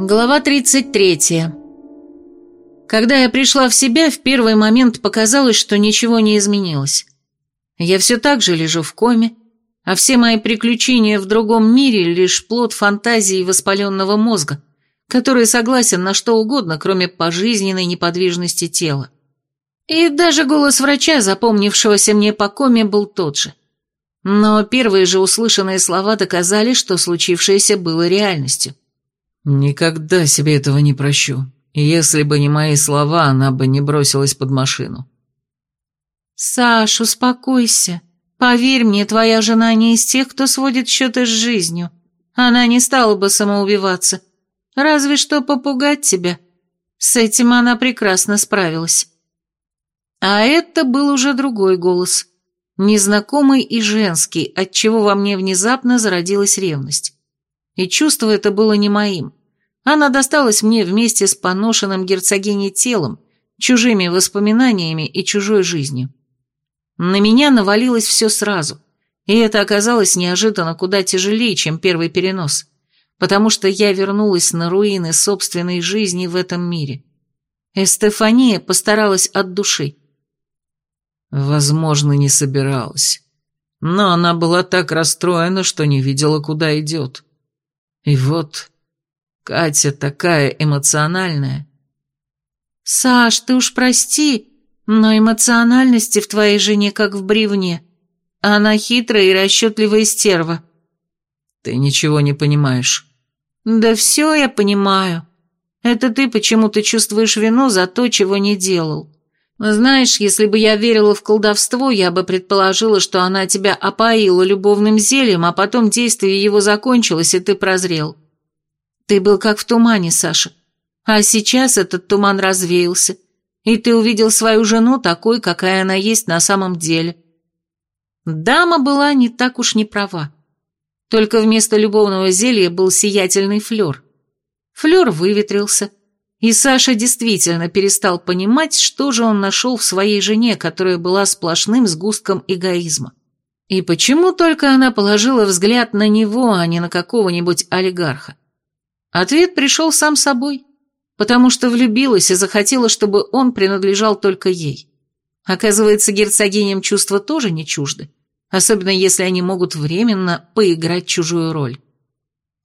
Глава 33. Когда я пришла в себя, в первый момент показалось, что ничего не изменилось. Я все так же лежу в коме, а все мои приключения в другом мире – лишь плод фантазии воспаленного мозга, который согласен на что угодно, кроме пожизненной неподвижности тела. И даже голос врача, запомнившегося мне по коме, был тот же. Но первые же услышанные слова доказали, что случившееся было реальностью. «Никогда себе этого не прощу. Если бы не мои слова, она бы не бросилась под машину». «Саш, успокойся. Поверь мне, твоя жена не из тех, кто сводит счеты с жизнью. Она не стала бы самоубиваться. Разве что попугать тебя. С этим она прекрасно справилась». А это был уже другой голос. Незнакомый и женский, отчего во мне внезапно зародилась ревность. И чувство это было не моим. Она досталась мне вместе с поношенным герцогиней телом, чужими воспоминаниями и чужой жизнью. На меня навалилось все сразу, и это оказалось неожиданно куда тяжелее, чем первый перенос, потому что я вернулась на руины собственной жизни в этом мире. Эстефания постаралась от души. Возможно, не собиралась. Но она была так расстроена, что не видела, куда идет. И вот Катя такая эмоциональная. «Саш, ты уж прости, но эмоциональности в твоей жене как в бревне. Она хитрая и расчетливая стерва». «Ты ничего не понимаешь». «Да все я понимаю. Это ты почему-то чувствуешь вину за то, чего не делал. Знаешь, если бы я верила в колдовство, я бы предположила, что она тебя опоила любовным зельем, а потом действие его закончилось, и ты прозрел. Ты был как в тумане, Саша. А сейчас этот туман развеялся, и ты увидел свою жену такой, какая она есть на самом деле. Дама была не так уж не права. Только вместо любовного зелья был сиятельный флер. Флер выветрился, и Саша действительно перестал понимать, что же он нашел в своей жене, которая была сплошным сгустком эгоизма. И почему только она положила взгляд на него, а не на какого-нибудь олигарха? Ответ пришел сам собой, потому что влюбилась и захотела, чтобы он принадлежал только ей. Оказывается, герцогиням чувства тоже не чужды, особенно если они могут временно поиграть чужую роль.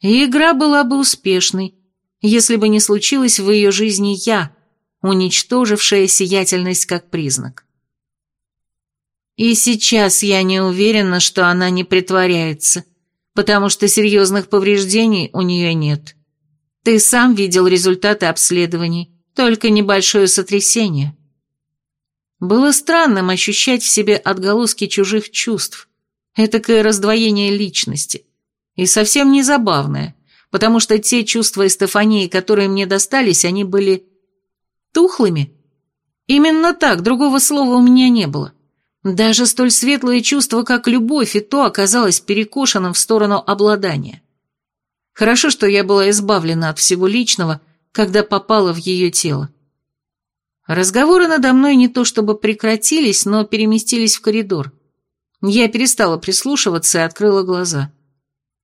И игра была бы успешной, если бы не случилось в ее жизни я, уничтожившая сиятельность как признак. И сейчас я не уверена, что она не притворяется, потому что серьезных повреждений у нее нет. Ты сам видел результаты обследований, только небольшое сотрясение. Было странным ощущать в себе отголоски чужих чувств, этакое раздвоение личности. И совсем не забавное, потому что те чувства Эстефании, которые мне достались, они были тухлыми. Именно так, другого слова у меня не было. Даже столь светлое чувство, как любовь, и то оказалось перекошенным в сторону обладания. Хорошо, что я была избавлена от всего личного, когда попала в ее тело. Разговоры надо мной не то чтобы прекратились, но переместились в коридор. Я перестала прислушиваться и открыла глаза.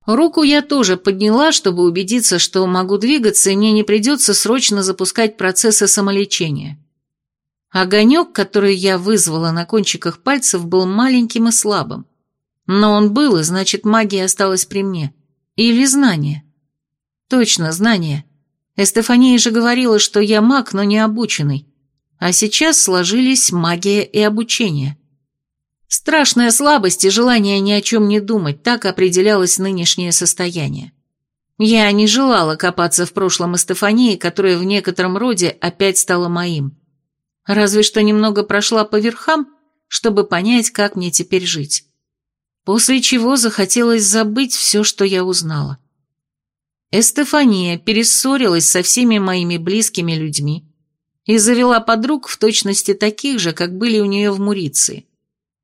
Руку я тоже подняла, чтобы убедиться, что могу двигаться, и мне не придется срочно запускать процессы самолечения. Огонек, который я вызвала на кончиках пальцев, был маленьким и слабым. Но он был, и значит, магия осталась при мне. Или знание? Точно, знание. Эстефания же говорила, что я маг, но не обученный. А сейчас сложились магия и обучение. Страшная слабость и желание ни о чем не думать, так определялось нынешнее состояние. Я не желала копаться в прошлом Эстефании, которая в некотором роде опять стала моим. Разве что немного прошла по верхам, чтобы понять, как мне теперь жить после чего захотелось забыть все, что я узнала. Эстефания перессорилась со всеми моими близкими людьми и завела подруг в точности таких же, как были у нее в Муриции.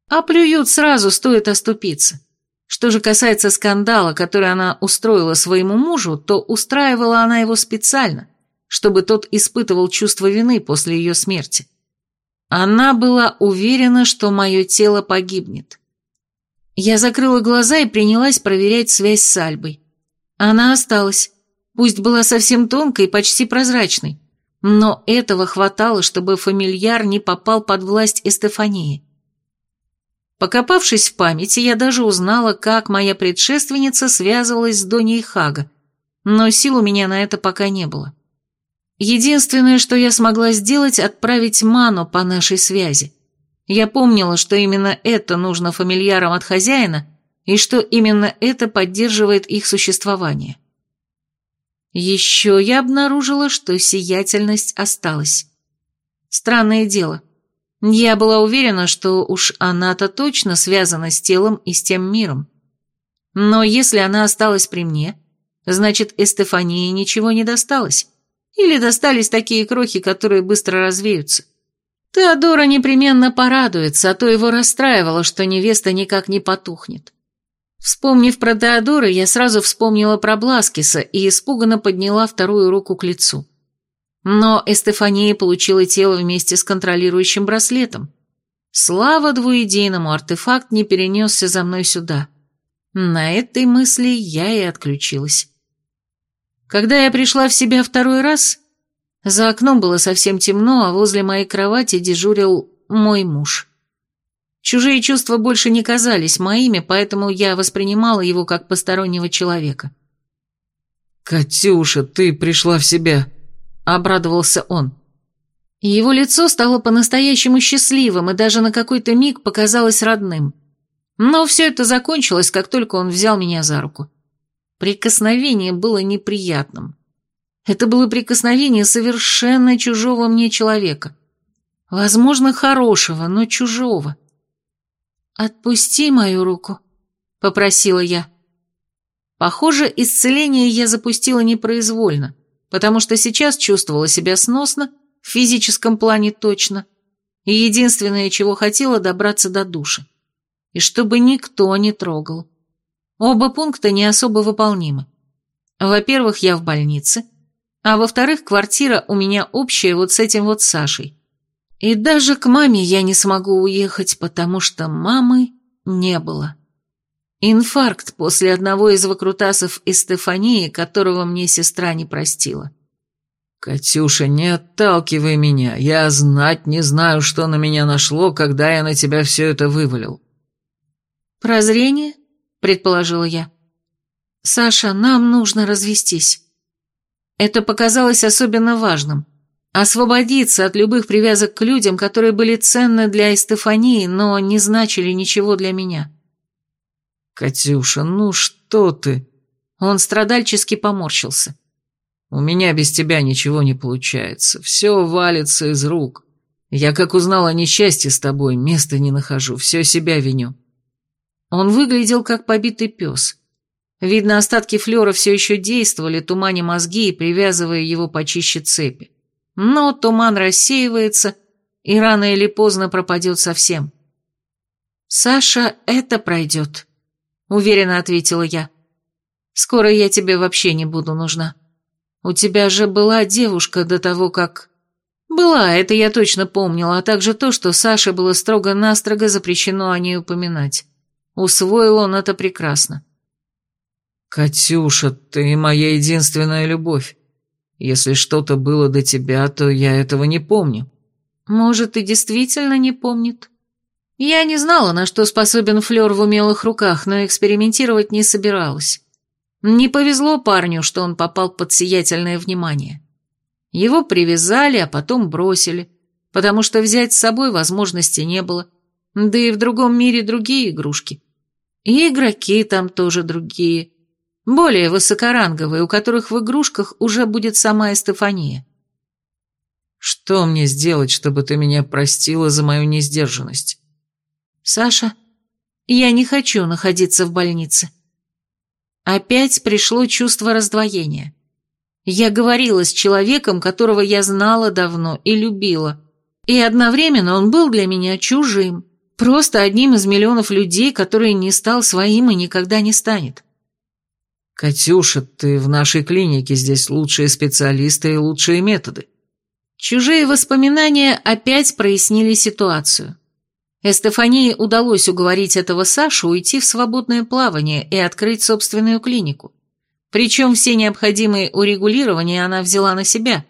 А плюют сразу, стоит оступиться. Что же касается скандала, который она устроила своему мужу, то устраивала она его специально, чтобы тот испытывал чувство вины после ее смерти. Она была уверена, что мое тело погибнет. Я закрыла глаза и принялась проверять связь с Альбой. Она осталась. пусть была совсем тонкой и почти прозрачной, но этого хватало, чтобы фамильяр не попал под власть Эстефании. Покопавшись в памяти, я даже узнала, как моя предшественница связывалась с Доней Хага, но сил у меня на это пока не было. Единственное, что я смогла сделать, отправить ману по нашей связи. Я помнила, что именно это нужно фамильярам от хозяина, и что именно это поддерживает их существование. Еще я обнаружила, что сиятельность осталась. Странное дело. Я была уверена, что уж она-то точно связана с телом и с тем миром. Но если она осталась при мне, значит, Эстефании ничего не досталось. Или достались такие крохи, которые быстро развеются. Теодора непременно порадуется, а то его расстраивало, что невеста никак не потухнет. Вспомнив про Теодора, я сразу вспомнила про Бласкиса и испуганно подняла вторую руку к лицу. Но Эстефания получила тело вместе с контролирующим браслетом. Слава двуединому, артефакт не перенесся за мной сюда. На этой мысли я и отключилась. Когда я пришла в себя второй раз, за окном было совсем темно, а возле моей кровати дежурил мой муж. Чужие чувства больше не казались моими, поэтому я воспринимала его как постороннего человека. «Катюша, ты пришла в себя», — обрадовался он. Его лицо стало по-настоящему счастливым и даже на какой-то миг показалось родным. Но все это закончилось, как только он взял меня за руку. Прикосновение было неприятным. Это было прикосновение совершенно чужого мне человека. Возможно, хорошего, но чужого. «Отпусти мою руку», — попросила я. Похоже, исцеление я запустила непроизвольно, потому что сейчас чувствовала себя сносно, в физическом плане точно, и единственное, чего хотела, добраться до души. И чтобы никто не трогал. Оба пункта не особо выполнимы. Во-первых, я в больнице, а во-вторых, квартира у меня общая вот с этим вот Сашей. И даже к маме я не смогу уехать, потому что мамы не было. Инфаркт после одного из выкрутасов из Стефании, которого мне сестра не простила. «Катюша, не отталкивай меня. Я знать не знаю, что на меня нашло, когда я на тебя все это вывалил». «Прозрение?» — предположила я. «Саша, нам нужно развестись». Это показалось особенно важным. Освободиться от любых привязок к людям, которые были ценны для Эстефании, но не значили ничего для меня. «Катюша, ну что ты?» Он страдальчески поморщился. «У меня без тебя ничего не получается. Все валится из рук. Я, как узнал о несчастье с тобой, места не нахожу, все себя виню». Он выглядел как побитый пес. Видно, остатки флера все еще действовали, туманя мозги и привязывая его почище цепи. Но туман рассеивается, и рано или поздно пропадет совсем. «Саша, это пройдет», — уверенно ответила я. «Скоро я тебе вообще не буду нужна. У тебя же была девушка до того, как...» «Была, это я точно помнила, а также то, что Саше было строго-настрого запрещено о ней упоминать. Усвоил он это прекрасно. «Катюша, ты моя единственная любовь. Если что-то было до тебя, то я этого не помню». «Может, и действительно не помнит?» Я не знала, на что способен Флёр в умелых руках, но экспериментировать не собиралась. Не повезло парню, что он попал под сиятельное внимание. Его привязали, а потом бросили, потому что взять с собой возможности не было, да и в другом мире другие игрушки. И игроки там тоже другие более высокоранговые, у которых в игрушках уже будет сама Эстефания. Что мне сделать, чтобы ты меня простила за мою несдержанность? Саша, я не хочу находиться в больнице. Опять пришло чувство раздвоения. Я говорила с человеком, которого я знала давно и любила. И одновременно он был для меня чужим, просто одним из миллионов людей, который не стал своим и никогда не станет. «Катюша, ты в нашей клинике, здесь лучшие специалисты и лучшие методы». Чужие воспоминания опять прояснили ситуацию. Эстефании удалось уговорить этого Сашу уйти в свободное плавание и открыть собственную клинику. Причем все необходимые урегулирования она взяла на себя,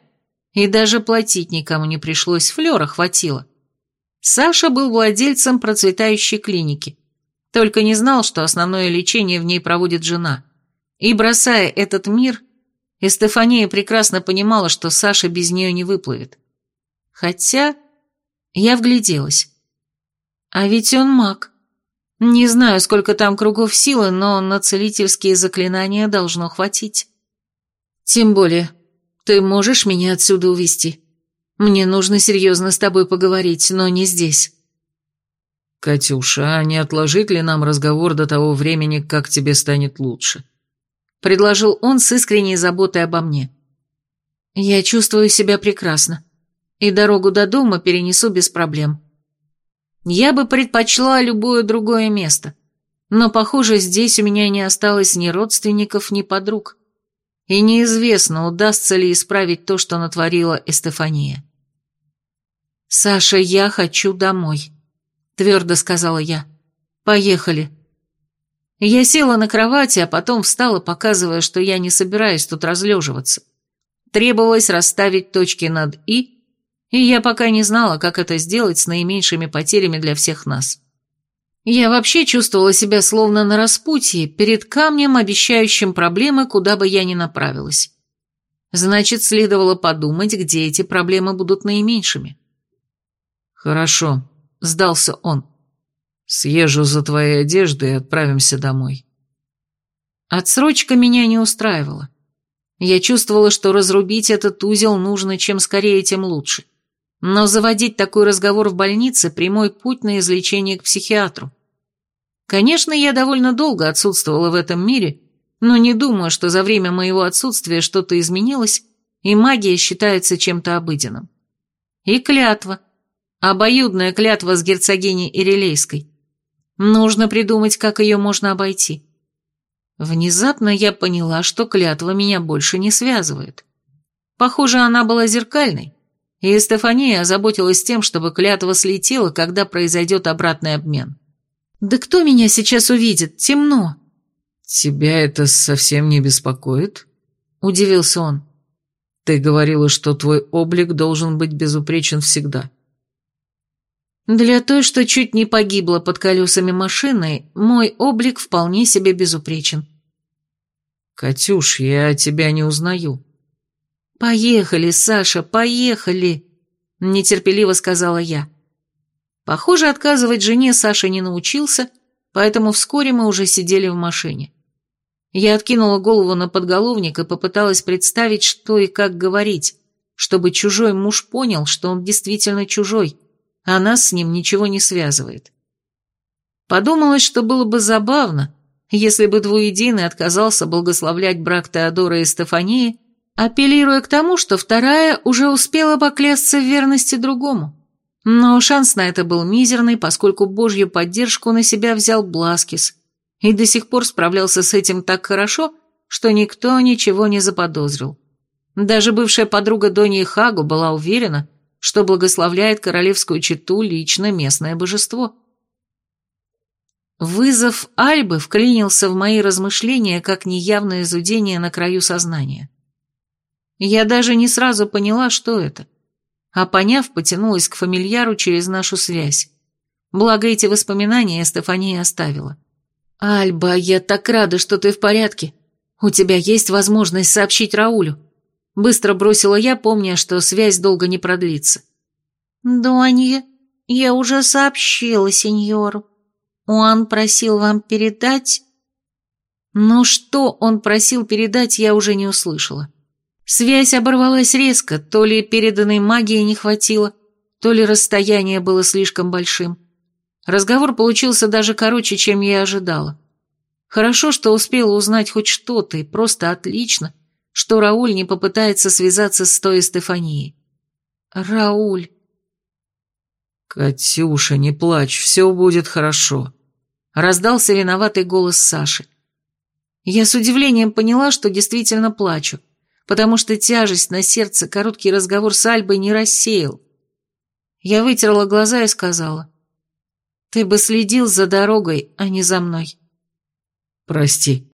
и даже платить никому не пришлось, флера хватило. Саша был владельцем процветающей клиники, только не знал, что основное лечение в ней проводит жена. И бросая этот мир, Стефания прекрасно понимала, что Саша без нее не выплывет. Хотя я вгляделась. А ведь он маг. Не знаю, сколько там кругов силы, но на целительские заклинания должно хватить. Тем более, ты можешь меня отсюда увести. Мне нужно серьезно с тобой поговорить, но не здесь. Катюша, а не отложить ли нам разговор до того времени, как тебе станет лучше? Предложил он с искренней заботой обо мне. Я чувствую себя прекрасно, и дорогу до дома перенесу без проблем. Я бы предпочла любое другое место, но, похоже, здесь у меня не осталось ни родственников, ни подруг. И неизвестно, удастся ли исправить то, что натворила Эстефания. «Саша, я хочу домой», — твердо сказала я. «Поехали». Я села на кровати, а потом встала, показывая, что я не собираюсь тут разлеживаться. Требовалось расставить точки над «и», и я пока не знала, как это сделать с наименьшими потерями для всех нас. Я вообще чувствовала себя словно на распутье, перед камнем, обещающим проблемы, куда бы я ни направилась. Значит, следовало подумать, где эти проблемы будут наименьшими. «Хорошо», — сдался он. «Съезжу за твоей одеждой и отправимся домой». Отсрочка меня не устраивала. Я чувствовала, что разрубить этот узел нужно чем скорее, тем лучше. Но заводить такой разговор в больнице – прямой путь на излечение к психиатру. Конечно, я довольно долго отсутствовала в этом мире, но не думаю, что за время моего отсутствия что-то изменилось, и магия считается чем-то обыденным. И клятва. Обоюдная клятва с герцогиней Ирилейской. Нужно придумать, как ее можно обойти. Внезапно я поняла, что клятва меня больше не связывает. Похоже, она была зеркальной, и Стефания озаботилась тем, чтобы клятва слетела, когда произойдет обратный обмен. «Да кто меня сейчас увидит? Темно!» «Тебя это совсем не беспокоит?» – удивился он. «Ты говорила, что твой облик должен быть безупречен всегда». «Для той, что чуть не погибла под колесами машины, мой облик вполне себе безупречен». «Катюш, я тебя не узнаю». «Поехали, Саша, поехали!» – нетерпеливо сказала я. Похоже, отказывать жене Саша не научился, поэтому вскоре мы уже сидели в машине. Я откинула голову на подголовник и попыталась представить, что и как говорить, чтобы чужой муж понял, что он действительно чужой, а нас с ним ничего не связывает. Подумалось, что было бы забавно, если бы двуединый отказался благословлять брак Теодора и Стефании апеллируя к тому, что вторая уже успела поклясться в верности другому. Но шанс на это был мизерный, поскольку божью поддержку на себя взял Бласкис и до сих пор справлялся с этим так хорошо, что никто ничего не заподозрил. Даже бывшая подруга Дони Хагу была уверена, что благословляет королевскую чету лично местное божество. Вызов Альбы вклинился в мои размышления как неявное изудение на краю сознания. Я даже не сразу поняла, что это. А поняв, потянулась к фамильяру через нашу связь. Благо эти воспоминания Стефания оставила. «Альба, я так рада, что ты в порядке. У тебя есть возможность сообщить Раулю». Быстро бросила я, помня, что связь долго не продлится. «Донья, я уже сообщила сеньору. Он просил вам передать...» Но что он просил передать, я уже не услышала. Связь оборвалась резко, то ли переданной магии не хватило, то ли расстояние было слишком большим. Разговор получился даже короче, чем я ожидала. Хорошо, что успела узнать хоть что-то, и просто отлично, что Рауль не попытается связаться с той Стефанией. Рауль. «Катюша, не плачь, все будет хорошо», — раздался виноватый голос Саши. Я с удивлением поняла, что действительно плачу потому что тяжесть на сердце короткий разговор с Альбой не рассеял. Я вытерла глаза и сказала, «Ты бы следил за дорогой, а не за мной». «Прости»,